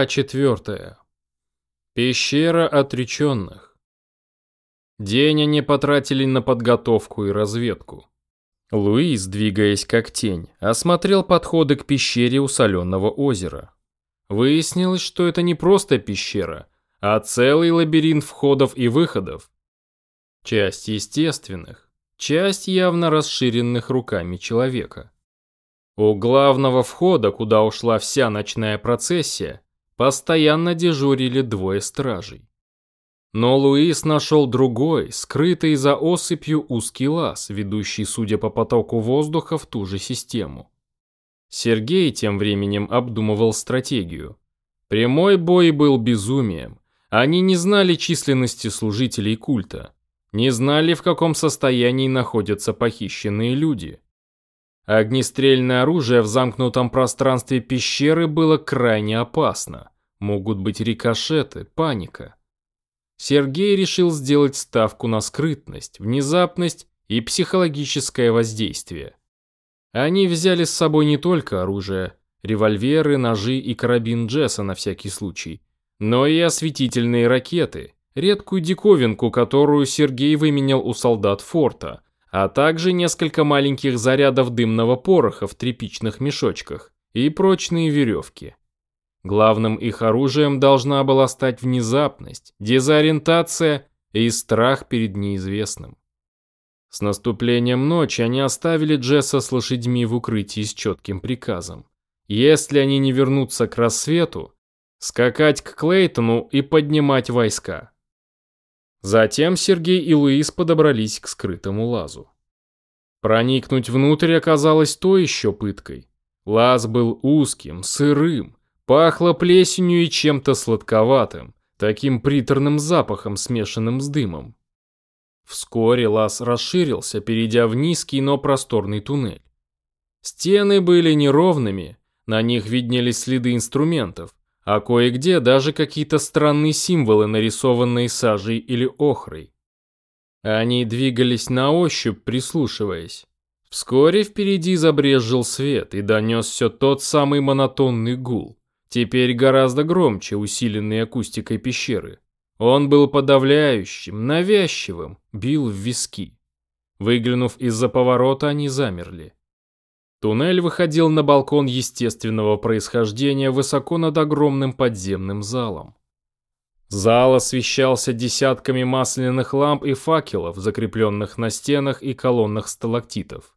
Глава четвертая. Пещера отреченных. День они потратили на подготовку и разведку. Луис, двигаясь как тень, осмотрел подходы к пещере у соленого озера. Выяснилось, что это не просто пещера, а целый лабиринт входов и выходов. Часть естественных, часть явно расширенных руками человека. У главного входа, куда ушла вся ночная процессия, постоянно дежурили двое стражей. Но Луис нашел другой, скрытый за осыпью узкий лаз, ведущий, судя по потоку воздуха, в ту же систему. Сергей тем временем обдумывал стратегию. Прямой бой был безумием. Они не знали численности служителей культа, не знали, в каком состоянии находятся похищенные люди. Огнестрельное оружие в замкнутом пространстве пещеры было крайне опасно. Могут быть рикошеты, паника. Сергей решил сделать ставку на скрытность, внезапность и психологическое воздействие. Они взяли с собой не только оружие, револьверы, ножи и карабин Джесса на всякий случай, но и осветительные ракеты, редкую диковинку, которую Сергей выменял у солдат форта – а также несколько маленьких зарядов дымного пороха в тряпичных мешочках и прочные веревки. Главным их оружием должна была стать внезапность, дезориентация и страх перед неизвестным. С наступлением ночи они оставили Джесса с лошадьми в укрытии с четким приказом. Если они не вернутся к рассвету, скакать к Клейтону и поднимать войска. Затем Сергей и Луис подобрались к скрытому лазу. Проникнуть внутрь оказалось то еще пыткой. Лаз был узким, сырым, пахло плесенью и чем-то сладковатым, таким приторным запахом, смешанным с дымом. Вскоре лаз расширился, перейдя в низкий, но просторный туннель. Стены были неровными, на них виднелись следы инструментов, а кое-где даже какие-то странные символы, нарисованные сажей или охрой. Они двигались на ощупь, прислушиваясь. Вскоре впереди забрезжил свет и донесся тот самый монотонный гул, теперь гораздо громче, усиленный акустикой пещеры. Он был подавляющим, навязчивым, бил в виски. Выглянув из-за поворота, они замерли. Туннель выходил на балкон естественного происхождения высоко над огромным подземным залом. Зал освещался десятками масляных ламп и факелов, закрепленных на стенах и колоннах сталактитов.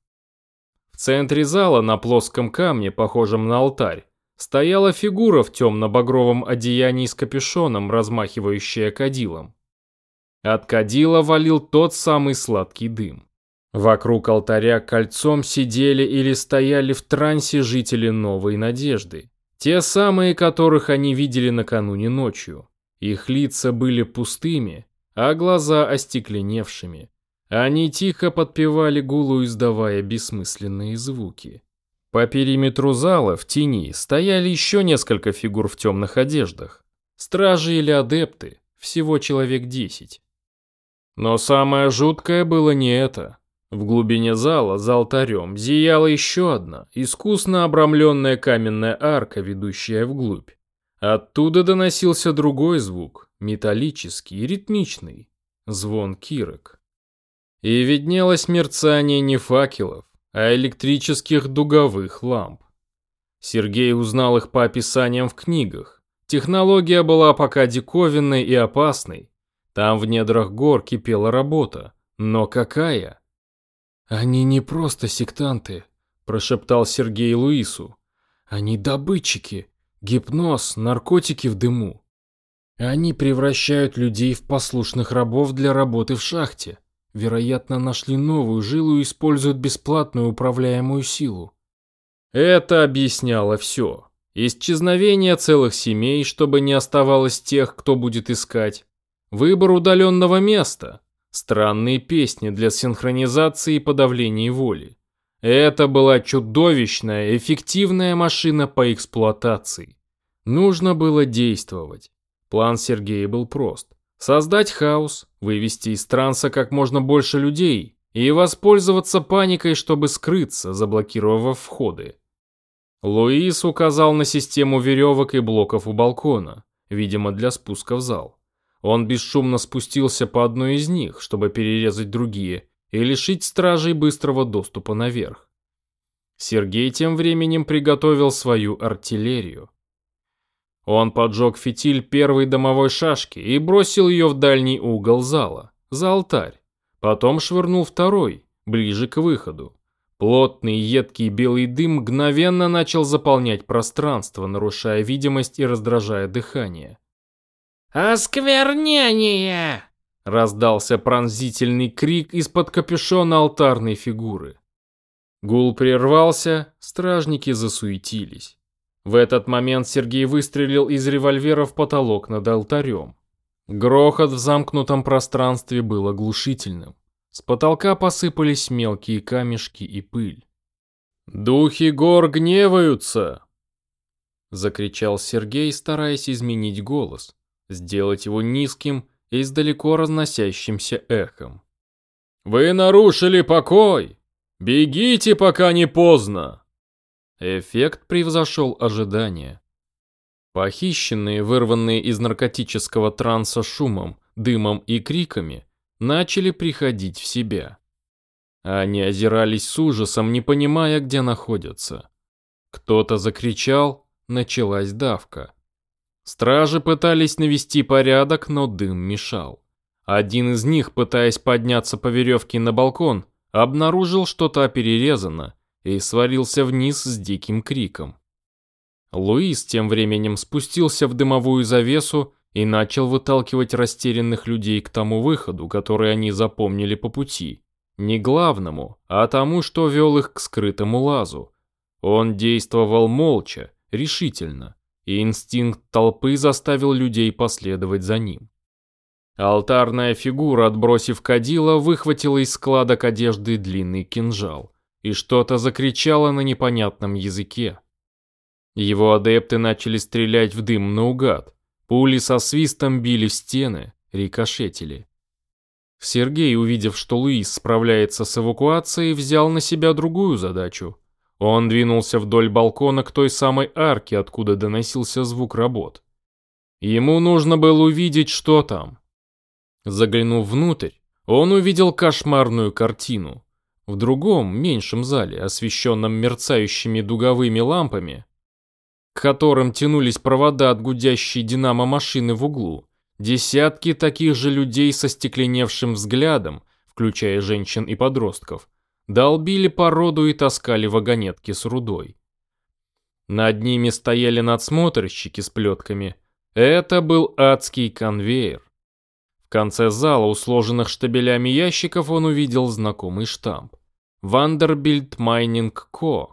В центре зала на плоском камне, похожем на алтарь, стояла фигура в темно-багровом одеянии с капюшоном, размахивающая кадилом. От кадила валил тот самый сладкий дым. Вокруг алтаря кольцом сидели или стояли в трансе жители Новой Надежды. Те самые, которых они видели накануне ночью. Их лица были пустыми, а глаза остекленевшими. Они тихо подпевали гулу, издавая бессмысленные звуки. По периметру зала в тени стояли еще несколько фигур в темных одеждах. Стражи или адепты, всего человек десять. Но самое жуткое было не это. В глубине зала, за алтарем, зияла еще одна, искусно обрамленная каменная арка, ведущая вглубь. Оттуда доносился другой звук, металлический, ритмичный, звон кирок. И виднелось мерцание не факелов, а электрических дуговых ламп. Сергей узнал их по описаниям в книгах. Технология была пока диковинной и опасной. Там в недрах гор кипела работа. Но какая? «Они не просто сектанты», – прошептал Сергей Луису. «Они добытчики, гипноз, наркотики в дыму. Они превращают людей в послушных рабов для работы в шахте. Вероятно, нашли новую жилу и используют бесплатную управляемую силу». Это объясняло все. Исчезновение целых семей, чтобы не оставалось тех, кто будет искать. Выбор удаленного места, Странные песни для синхронизации и подавления воли. Это была чудовищная, эффективная машина по эксплуатации. Нужно было действовать. План Сергея был прост. Создать хаос, вывести из транса как можно больше людей и воспользоваться паникой, чтобы скрыться, заблокировав входы. Луис указал на систему веревок и блоков у балкона, видимо для спуска в зал. Он бесшумно спустился по одной из них, чтобы перерезать другие и лишить стражей быстрого доступа наверх. Сергей тем временем приготовил свою артиллерию. Он поджег фитиль первой домовой шашки и бросил ее в дальний угол зала, за алтарь. Потом швырнул второй, ближе к выходу. Плотный едкий белый дым мгновенно начал заполнять пространство, нарушая видимость и раздражая дыхание. «Осквернение!» Раздался пронзительный крик из-под капюшона алтарной фигуры. Гул прервался, стражники засуетились. В этот момент Сергей выстрелил из револьвера в потолок над алтарем. Грохот в замкнутом пространстве был оглушительным. С потолка посыпались мелкие камешки и пыль. «Духи гор гневаются!» Закричал Сергей, стараясь изменить голос, сделать его низким и с далеко разносящимся эхом. «Вы нарушили покой! Бегите, пока не поздно!» Эффект превзошел ожидания. Похищенные, вырванные из наркотического транса шумом, дымом и криками, начали приходить в себя. Они озирались с ужасом, не понимая, где находятся. Кто-то закричал, началась давка. Стражи пытались навести порядок, но дым мешал. Один из них, пытаясь подняться по веревке на балкон, обнаружил, что та перерезана, и свалился вниз с диким криком. Луис тем временем спустился в дымовую завесу и начал выталкивать растерянных людей к тому выходу, который они запомнили по пути. Не главному, а тому, что вел их к скрытому лазу. Он действовал молча, решительно, и инстинкт толпы заставил людей последовать за ним. Алтарная фигура, отбросив кадила, выхватила из складок одежды длинный кинжал и что-то закричала на непонятном языке. Его адепты начали стрелять в дым наугад. Пули со свистом били в стены, рикошетили. Сергей, увидев, что Луис справляется с эвакуацией, взял на себя другую задачу. Он двинулся вдоль балкона к той самой арке, откуда доносился звук работ. Ему нужно было увидеть, что там. Заглянув внутрь, он увидел кошмарную картину. В другом, меньшем зале, освещенном мерцающими дуговыми лампами, к которым тянулись провода от гудящей динамо-машины в углу, десятки таких же людей со стекленевшим взглядом, включая женщин и подростков, долбили породу и таскали вагонетки с рудой. Над ними стояли надсмотрщики с плетками. Это был адский конвейер конце зала у сложенных штабелями ящиков он увидел знакомый штамп. Vanderbilt Mining Co.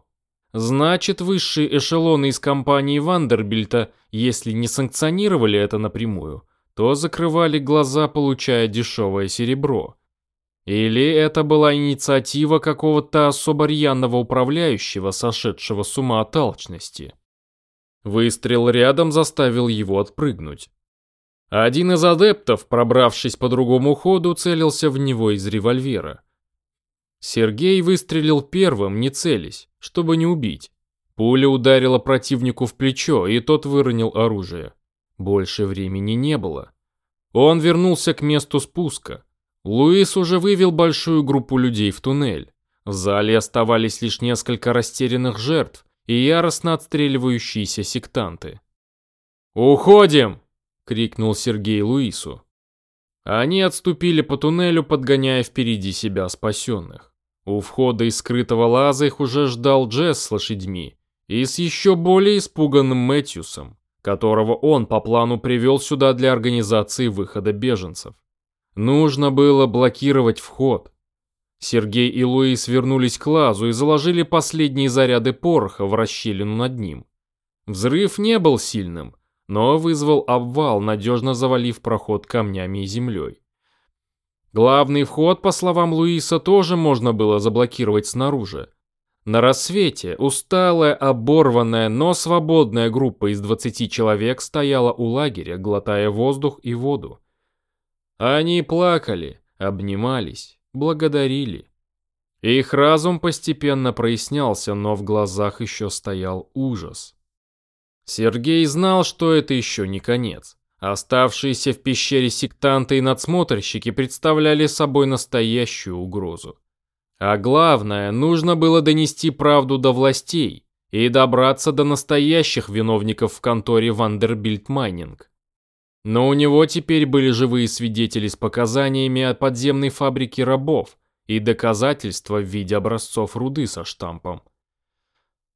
Значит, высшие эшелоны из компании Вандербильта, если не санкционировали это напрямую, то закрывали глаза, получая дешевое серебро. Или это была инициатива какого-то особо рьяного управляющего, сошедшего с ума от алчности. Выстрел рядом заставил его отпрыгнуть. Один из адептов, пробравшись по другому ходу, целился в него из револьвера. Сергей выстрелил первым, не целясь, чтобы не убить. Пуля ударила противнику в плечо, и тот выронил оружие. Больше времени не было. Он вернулся к месту спуска. Луис уже вывел большую группу людей в туннель. В зале оставались лишь несколько растерянных жертв и яростно отстреливающиеся сектанты. «Уходим!» крикнул Сергей Луису. Они отступили по туннелю, подгоняя впереди себя спасенных. У входа из скрытого лаза их уже ждал Джесс с лошадьми и с еще более испуганным Мэтьюсом, которого он по плану привел сюда для организации выхода беженцев. Нужно было блокировать вход. Сергей и Луис вернулись к лазу и заложили последние заряды пороха в расщелину над ним. Взрыв не был сильным, но вызвал обвал, надежно завалив проход камнями и землей. Главный вход, по словам Луиса, тоже можно было заблокировать снаружи. На рассвете усталая, оборванная, но свободная группа из 20 человек стояла у лагеря, глотая воздух и воду. Они плакали, обнимались, благодарили. Их разум постепенно прояснялся, но в глазах еще стоял ужас. Сергей знал, что это еще не конец. Оставшиеся в пещере сектанты и надсмотрщики представляли собой настоящую угрозу. А главное, нужно было донести правду до властей и добраться до настоящих виновников в конторе Vanderbilt Mining. Но у него теперь были живые свидетели с показаниями от подземной фабрики рабов и доказательства в виде образцов руды со штампом.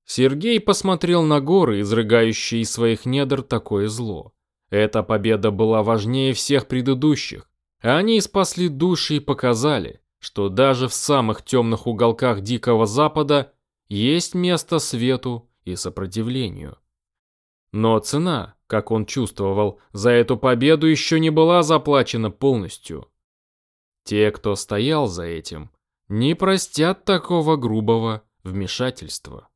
Сергей посмотрел на горы, изрыгающие из своих недр такое зло. Эта победа была важнее всех предыдущих. Они спасли души и показали, что даже в самых темных уголках Дикого Запада есть место свету и сопротивлению. Но цена, как он чувствовал, за эту победу еще не была заплачена полностью. Те, кто стоял за этим, не простят такого грубого вмешательства.